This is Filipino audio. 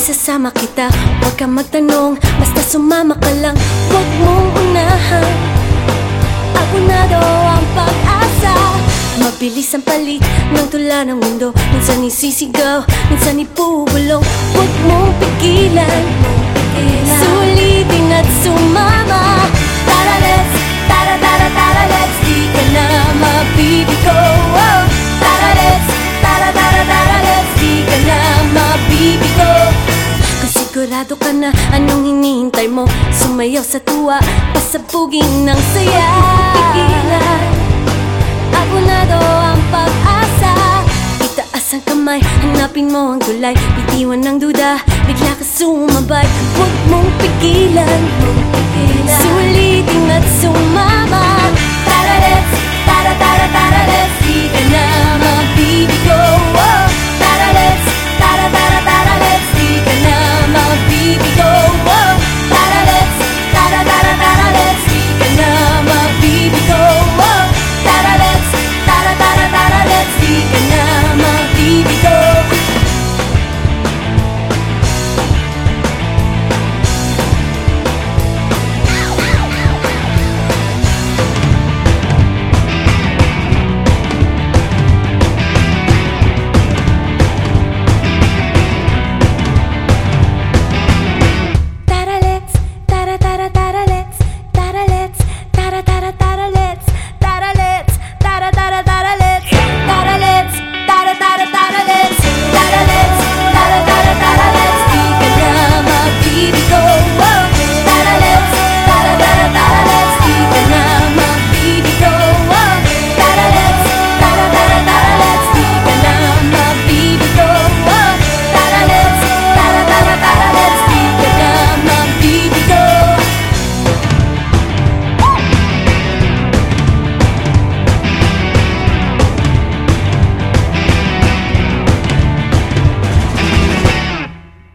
Isasama kita, huwag ka magtanong Basta sumama ka lang, huwag mong unahan. Abunado ang pag-asa. Mabilis ang palit ng tula ng mundo. Minsan isisigaw, minsan ipubulong Huwag mong pigilan. Sulitin sigurado ka na anong hinihintay mo? Sumayaw sa tuwa, pasabugin ng saya. Pigilan, abunado ang pag-asa. Itaas ang kamay, hanapin mo ang tulay Bitiwan ng duda, bigla ka sumabay. Huwag mong pigilan, sumabay